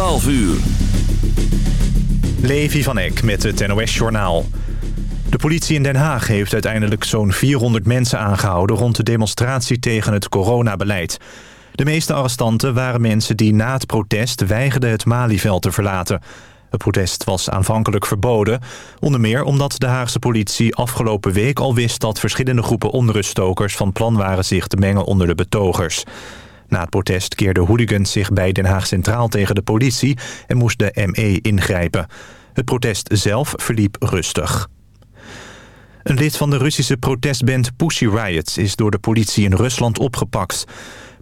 12 uur. Levi van Eck met het NOS-journaal. De politie in Den Haag heeft uiteindelijk zo'n 400 mensen aangehouden... rond de demonstratie tegen het coronabeleid. De meeste arrestanten waren mensen die na het protest weigerden het Malieveld te verlaten. Het protest was aanvankelijk verboden. Onder meer omdat de Haagse politie afgelopen week al wist... dat verschillende groepen onruststokers van plan waren zich te mengen onder de betogers. Na het protest keerden hooligans zich bij Den Haag Centraal tegen de politie... en moest de ME ingrijpen. Het protest zelf verliep rustig. Een lid van de Russische protestband Pussy Riot... is door de politie in Rusland opgepakt.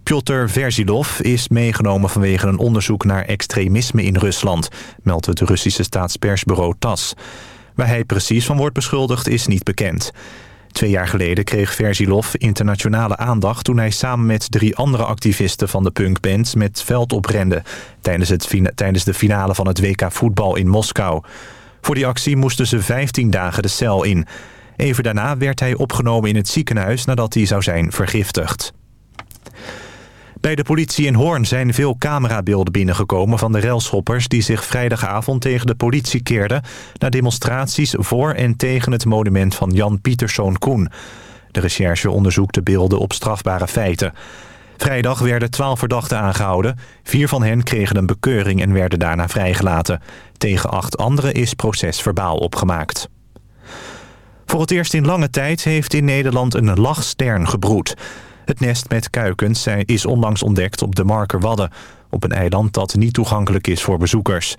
Piotr Verzilov is meegenomen vanwege een onderzoek naar extremisme in Rusland... meldt het Russische staatspersbureau TAS. Waar hij precies van wordt beschuldigd is niet bekend. Twee jaar geleden kreeg Verzilov internationale aandacht... toen hij samen met drie andere activisten van de punkband met veld oprende... Tijdens, het, tijdens de finale van het WK voetbal in Moskou. Voor die actie moesten ze 15 dagen de cel in. Even daarna werd hij opgenomen in het ziekenhuis nadat hij zou zijn vergiftigd. Bij de politie in Hoorn zijn veel camerabeelden binnengekomen van de railschoppers... die zich vrijdagavond tegen de politie keerden... na demonstraties voor en tegen het monument van Jan Pieterszoon Koen. De recherche onderzoekt de beelden op strafbare feiten. Vrijdag werden twaalf verdachten aangehouden. Vier van hen kregen een bekeuring en werden daarna vrijgelaten. Tegen acht anderen is procesverbaal opgemaakt. Voor het eerst in lange tijd heeft in Nederland een lachstern gebroed... Het nest met kuikens is onlangs ontdekt op de Markerwadden... op een eiland dat niet toegankelijk is voor bezoekers.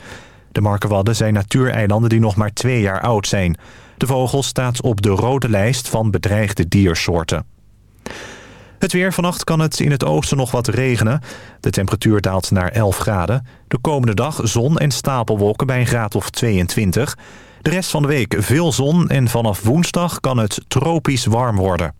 De Markerwadden zijn natuureilanden die nog maar twee jaar oud zijn. De vogel staat op de rode lijst van bedreigde diersoorten. Het weer vannacht kan het in het oosten nog wat regenen. De temperatuur daalt naar 11 graden. De komende dag zon en stapelwolken bij een graad of 22. De rest van de week veel zon en vanaf woensdag kan het tropisch warm worden.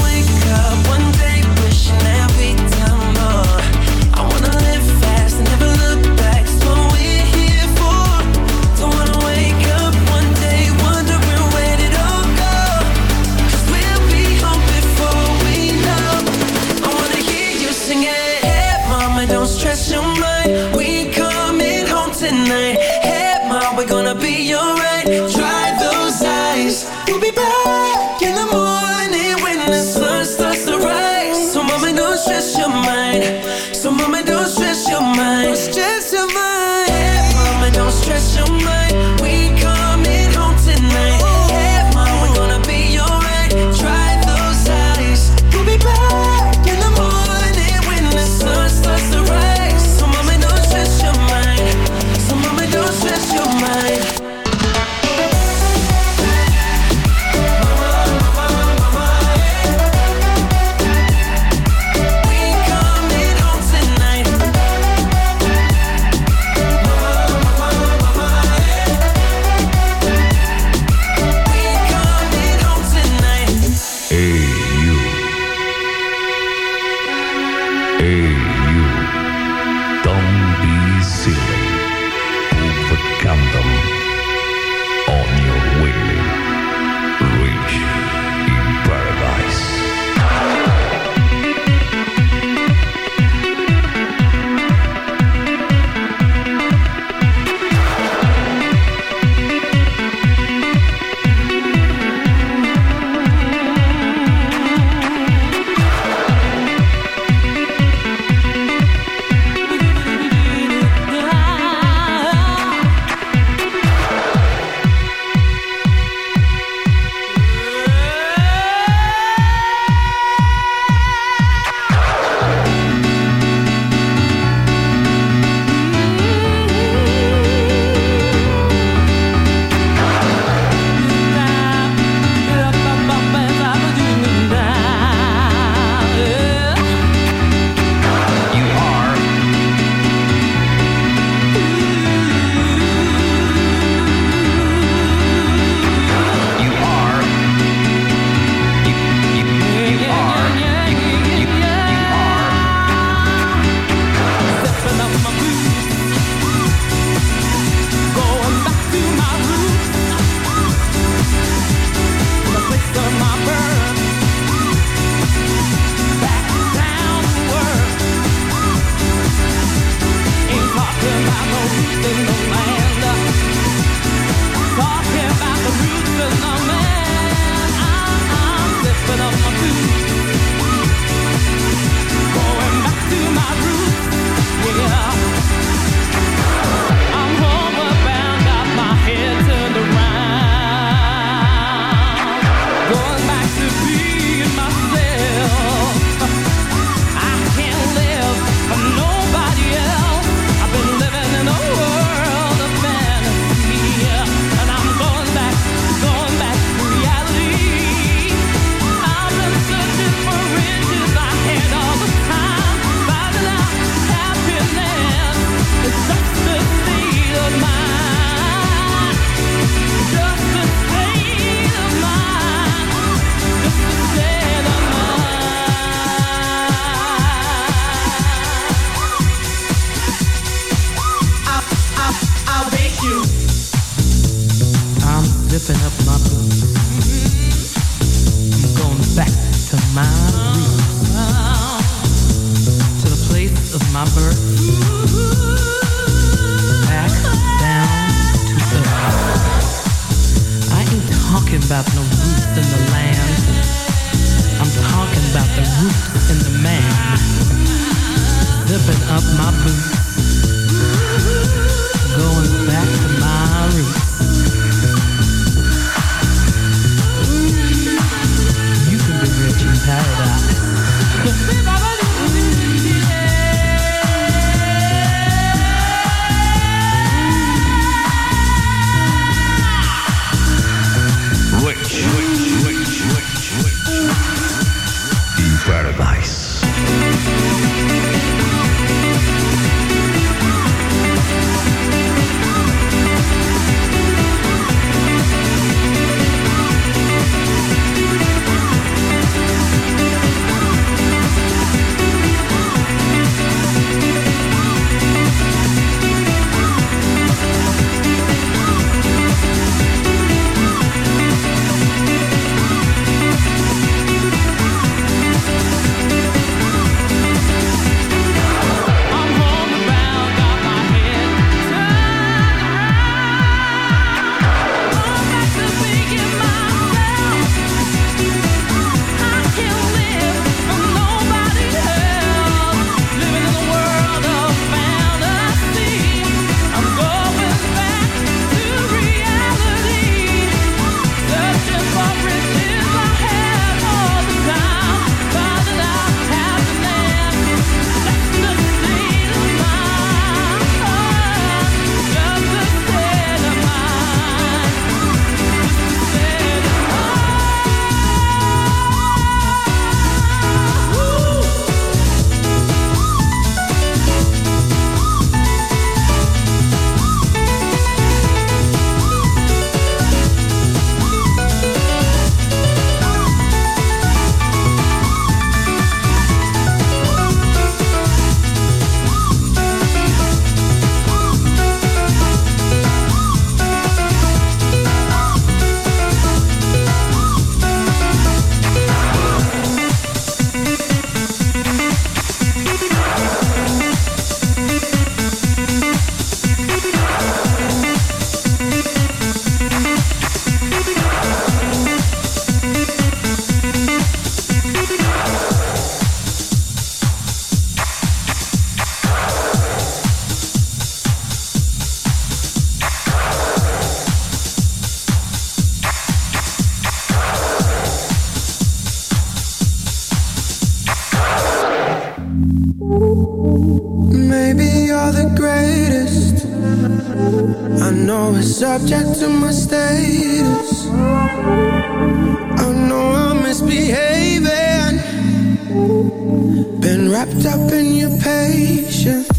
wrapped up in your patience.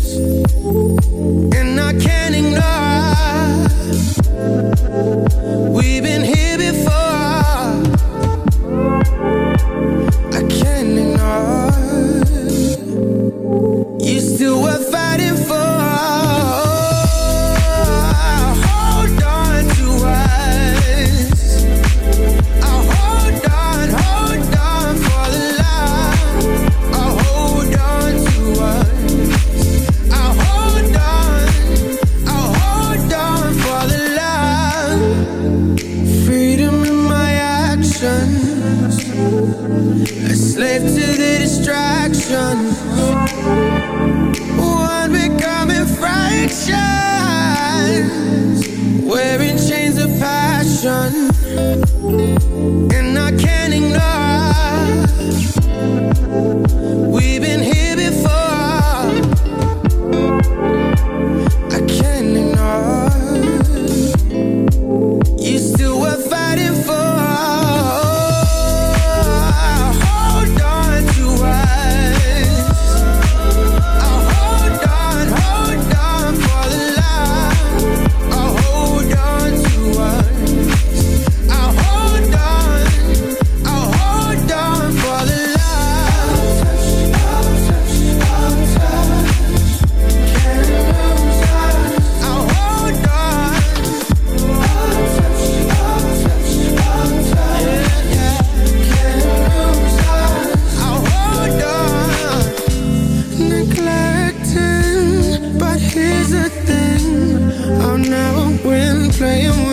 I'll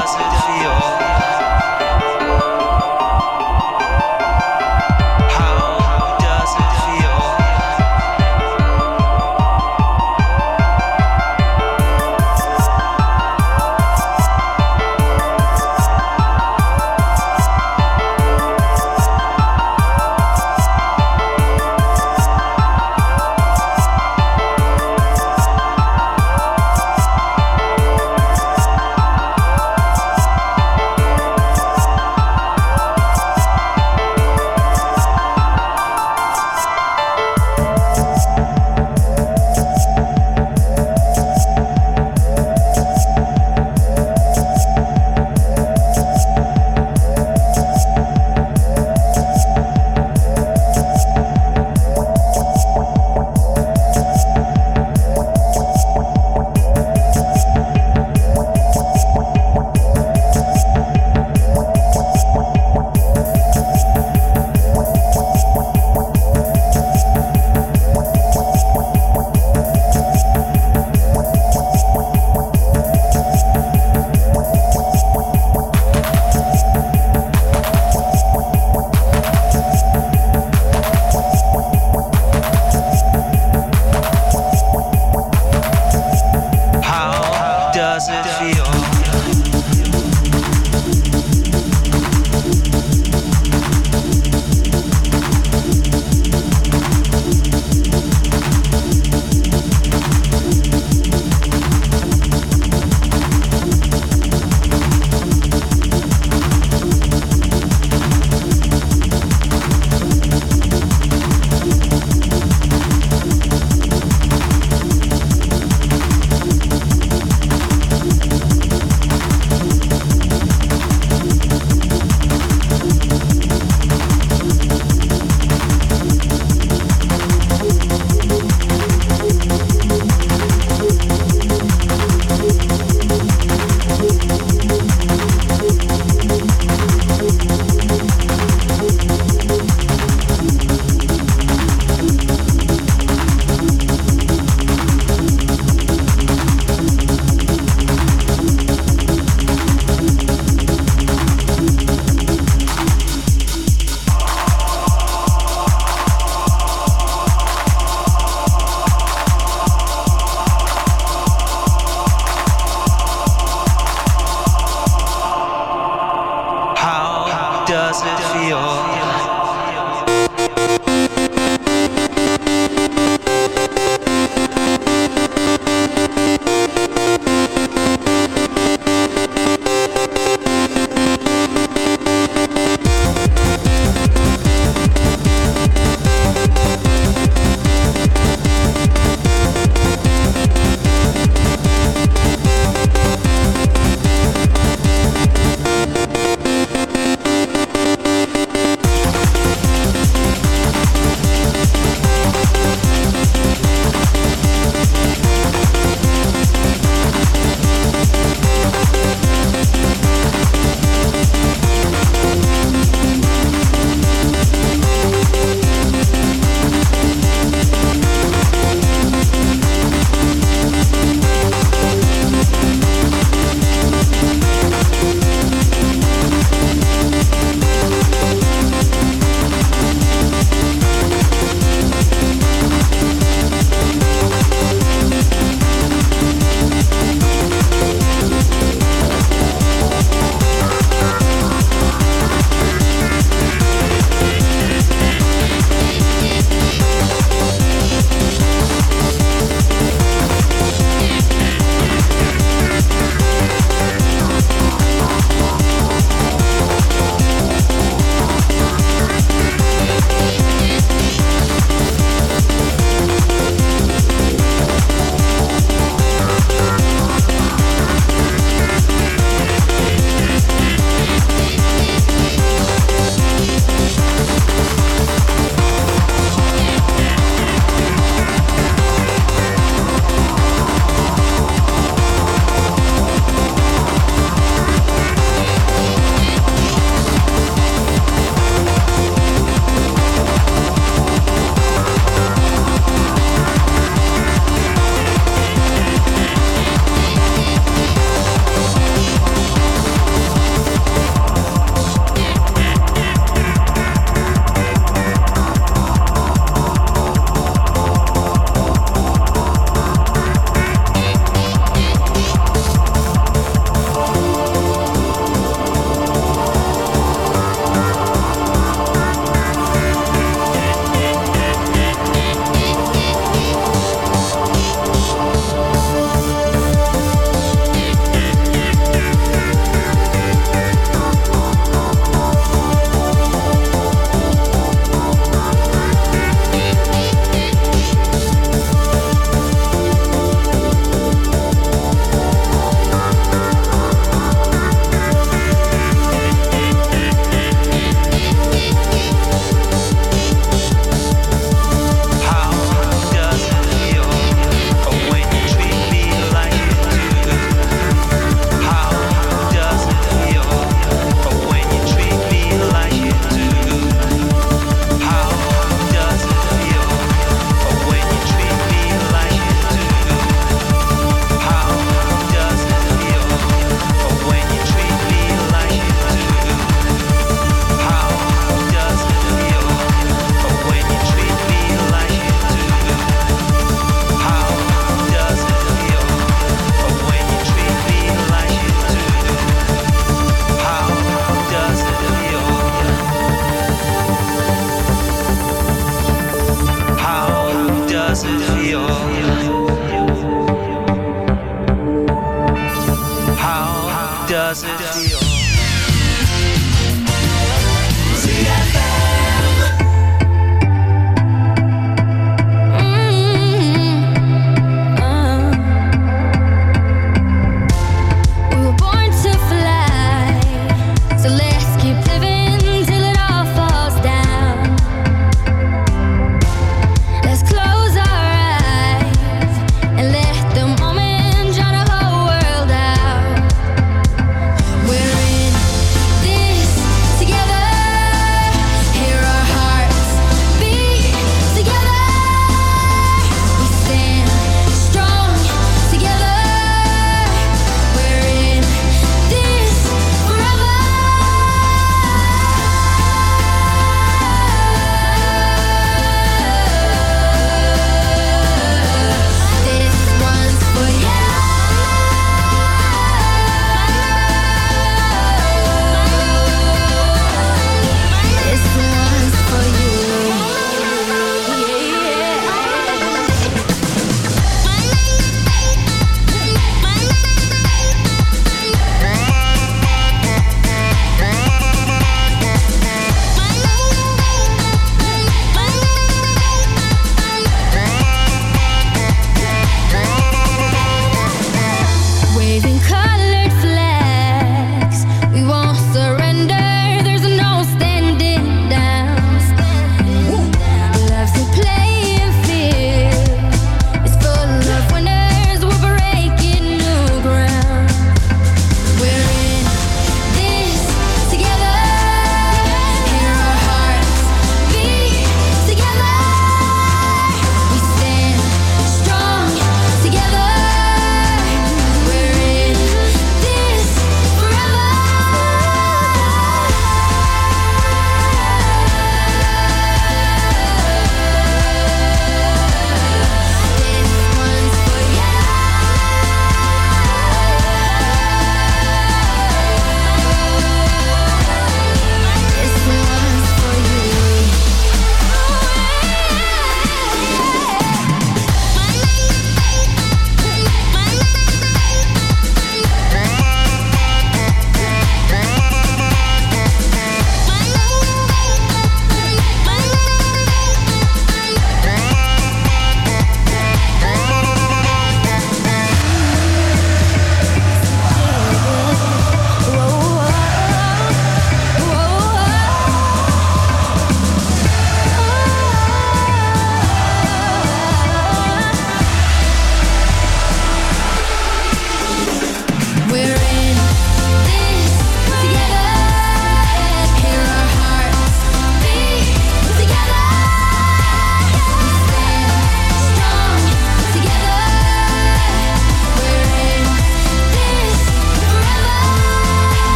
does it feel?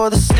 For the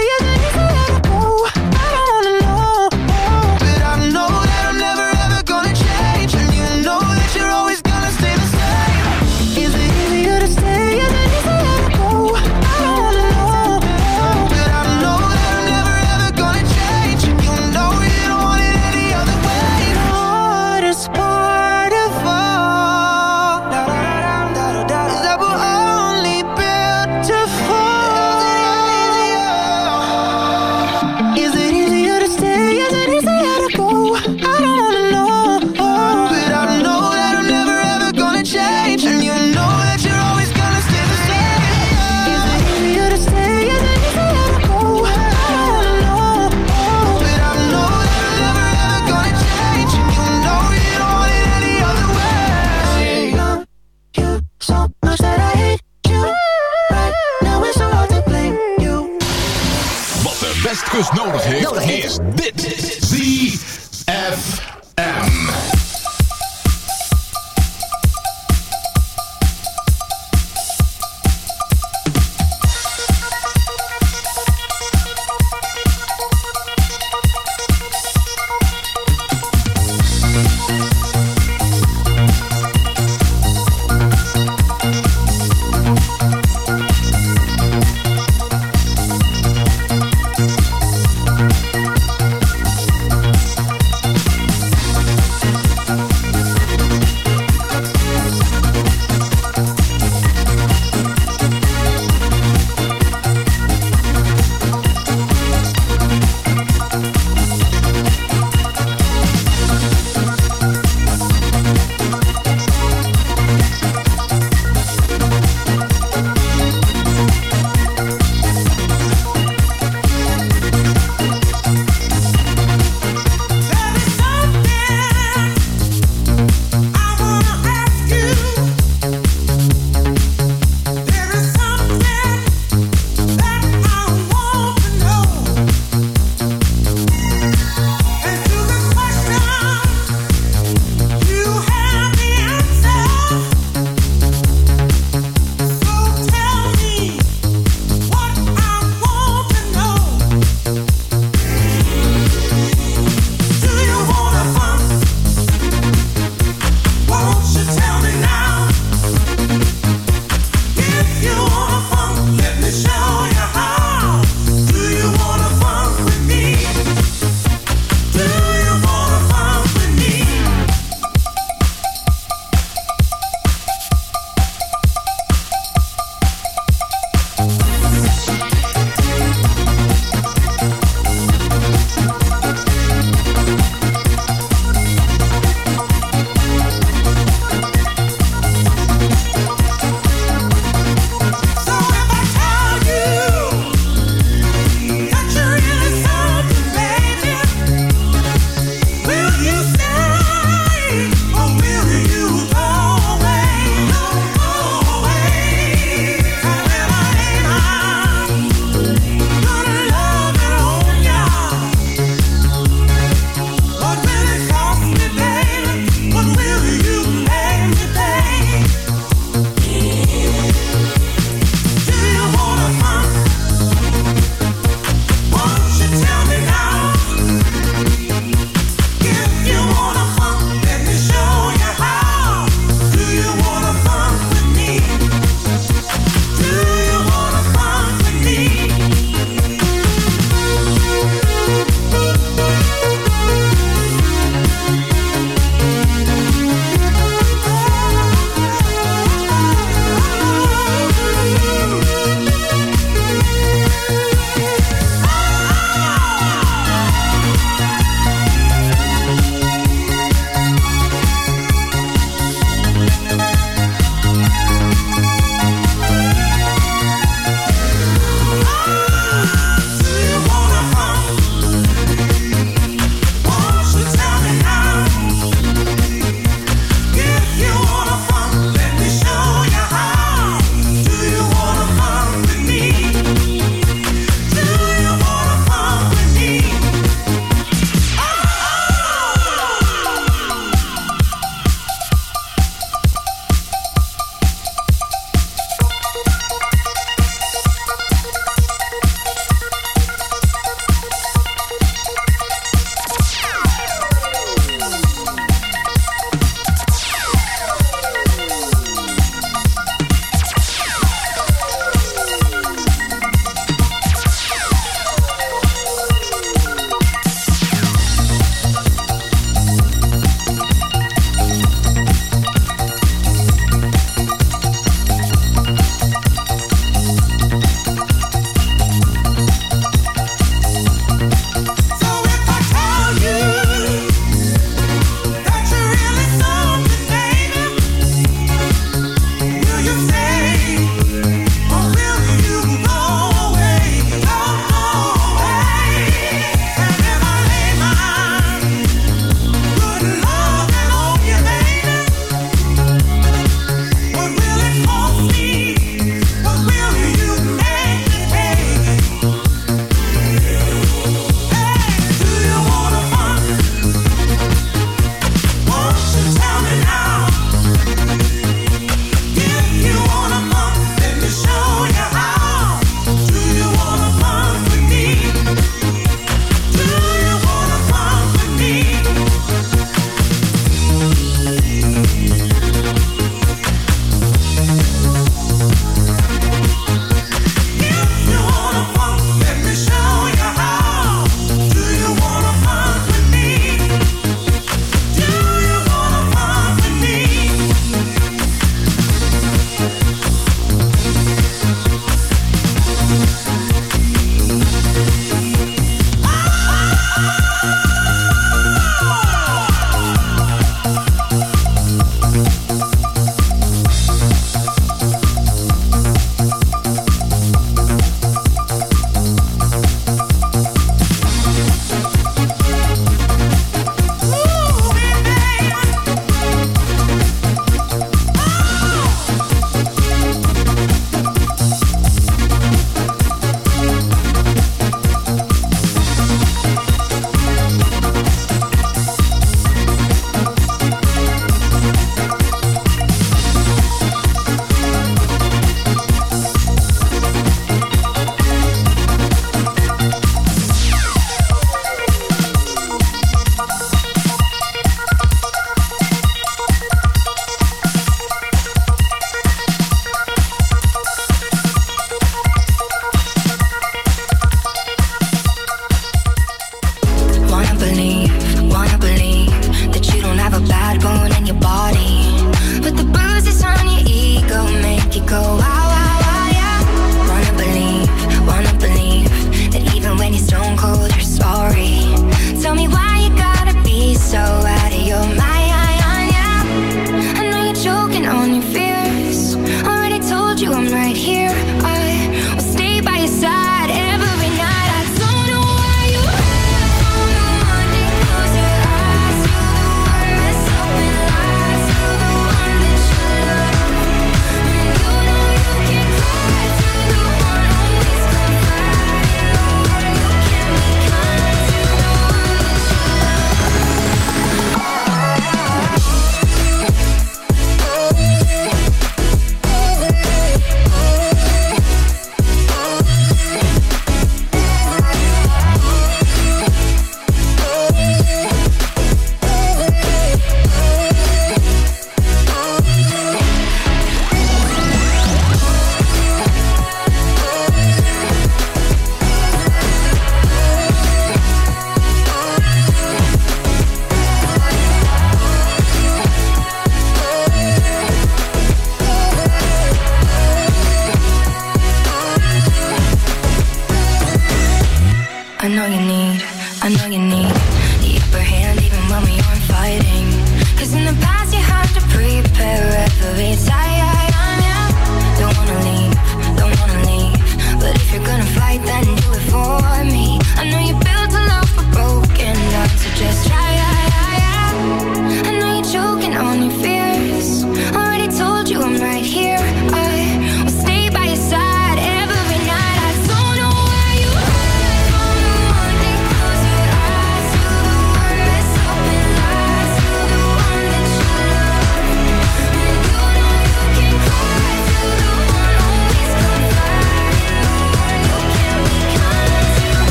Heeft, is dit.